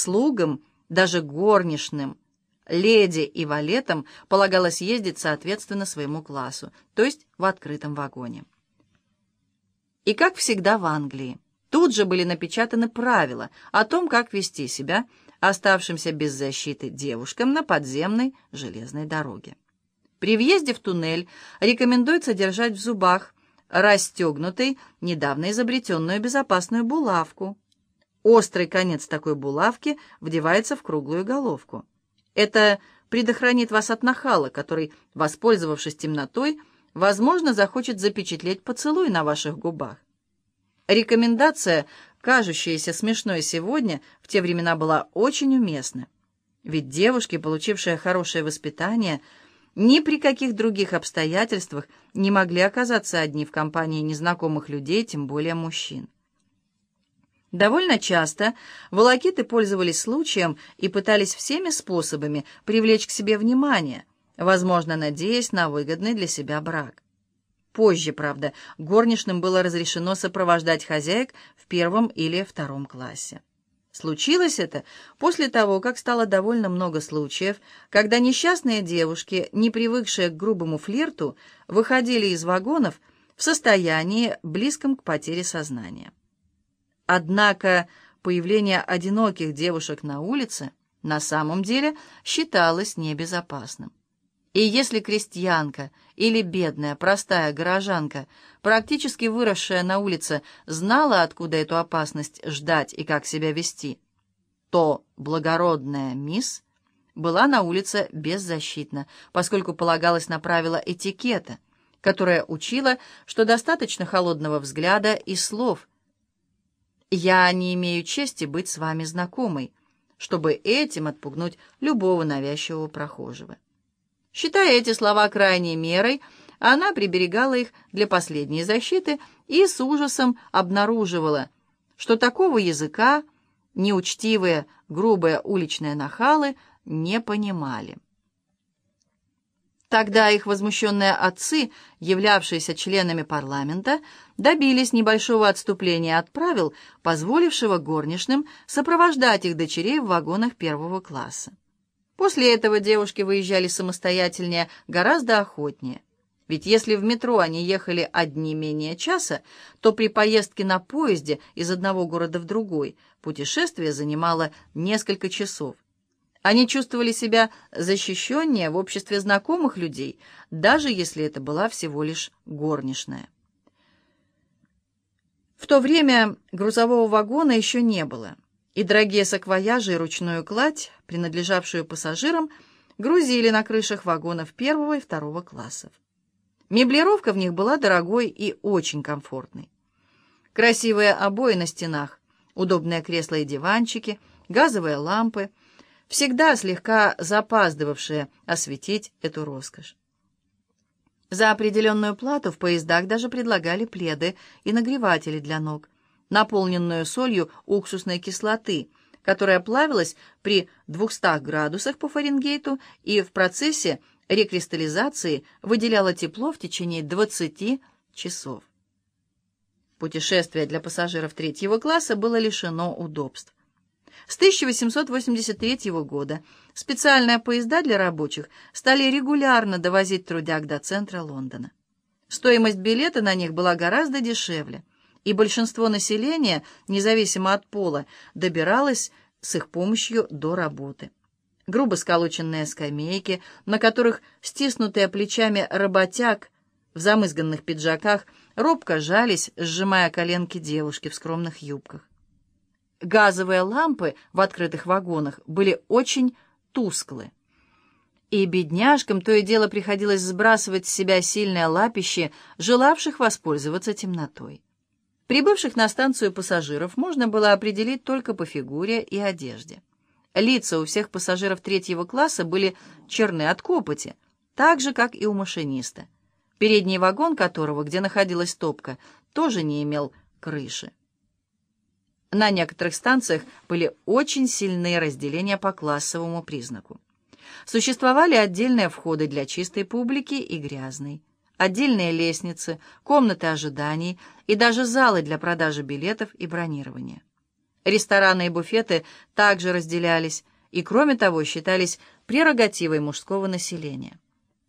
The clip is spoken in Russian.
Слугам, даже горничным, леди и валетам полагалось ездить соответственно своему классу, то есть в открытом вагоне. И как всегда в Англии, тут же были напечатаны правила о том, как вести себя оставшимся без защиты девушкам на подземной железной дороге. При въезде в туннель рекомендуется держать в зубах расстегнутый, недавно изобретенную безопасную булавку. Острый конец такой булавки вдевается в круглую головку. Это предохранит вас от нахала, который, воспользовавшись темнотой, возможно, захочет запечатлеть поцелуй на ваших губах. Рекомендация, кажущаяся смешной сегодня, в те времена была очень уместна. Ведь девушки, получившие хорошее воспитание, ни при каких других обстоятельствах не могли оказаться одни в компании незнакомых людей, тем более мужчин. Довольно часто волокиты пользовались случаем и пытались всеми способами привлечь к себе внимание, возможно, надеясь на выгодный для себя брак. Позже, правда, горничным было разрешено сопровождать хозяек в первом или втором классе. Случилось это после того, как стало довольно много случаев, когда несчастные девушки, не привыкшие к грубому флирту, выходили из вагонов в состоянии, близком к потере сознания. Однако появление одиноких девушек на улице на самом деле считалось небезопасным. И если крестьянка или бедная, простая горожанка, практически выросшая на улице, знала, откуда эту опасность ждать и как себя вести, то благородная мисс была на улице беззащитна, поскольку полагалась на правила этикета, которое учило, что достаточно холодного взгляда и слов, «Я не имею чести быть с вами знакомой», чтобы этим отпугнуть любого навязчивого прохожего. Считая эти слова крайней мерой, она приберегала их для последней защиты и с ужасом обнаруживала, что такого языка неучтивые, грубые уличные нахалы не понимали. Тогда их возмущенные отцы, являвшиеся членами парламента, добились небольшого отступления от правил, позволившего горничным сопровождать их дочерей в вагонах первого класса. После этого девушки выезжали самостоятельнее гораздо охотнее. Ведь если в метро они ехали одни менее часа, то при поездке на поезде из одного города в другой путешествие занимало несколько часов. Они чувствовали себя защищеннее в обществе знакомых людей, даже если это была всего лишь горничная. В то время грузового вагона еще не было, и дорогие саквояжи и ручную кладь, принадлежавшую пассажирам, грузили на крышах вагонов первого и второго классов. Меблировка в них была дорогой и очень комфортной. Красивые обои на стенах, удобные кресла и диванчики, газовые лампы — всегда слегка запаздывавшие осветить эту роскошь. За определенную плату в поездах даже предлагали пледы и нагреватели для ног, наполненную солью уксусной кислоты, которая плавилась при 200 градусах по Фаренгейту и в процессе рекристаллизации выделяла тепло в течение 20 часов. Путешествие для пассажиров третьего класса было лишено удобств. С 1883 года специальные поезда для рабочих стали регулярно довозить трудяг до центра Лондона. Стоимость билета на них была гораздо дешевле, и большинство населения, независимо от пола, добиралось с их помощью до работы. Грубо сколоченные скамейки, на которых стиснутые плечами работяг в замызганных пиджаках робко жались, сжимая коленки девушки в скромных юбках. Газовые лампы в открытых вагонах были очень тусклы. И бедняжкам то и дело приходилось сбрасывать с себя сильное лапище, желавших воспользоваться темнотой. Прибывших на станцию пассажиров можно было определить только по фигуре и одежде. Лица у всех пассажиров третьего класса были черны от копоти, так же, как и у машиниста, передний вагон которого, где находилась топка, тоже не имел крыши. На некоторых станциях были очень сильные разделения по классовому признаку. Существовали отдельные входы для чистой публики и грязной, отдельные лестницы, комнаты ожиданий и даже залы для продажи билетов и бронирования. Рестораны и буфеты также разделялись и, кроме того, считались прерогативой мужского населения.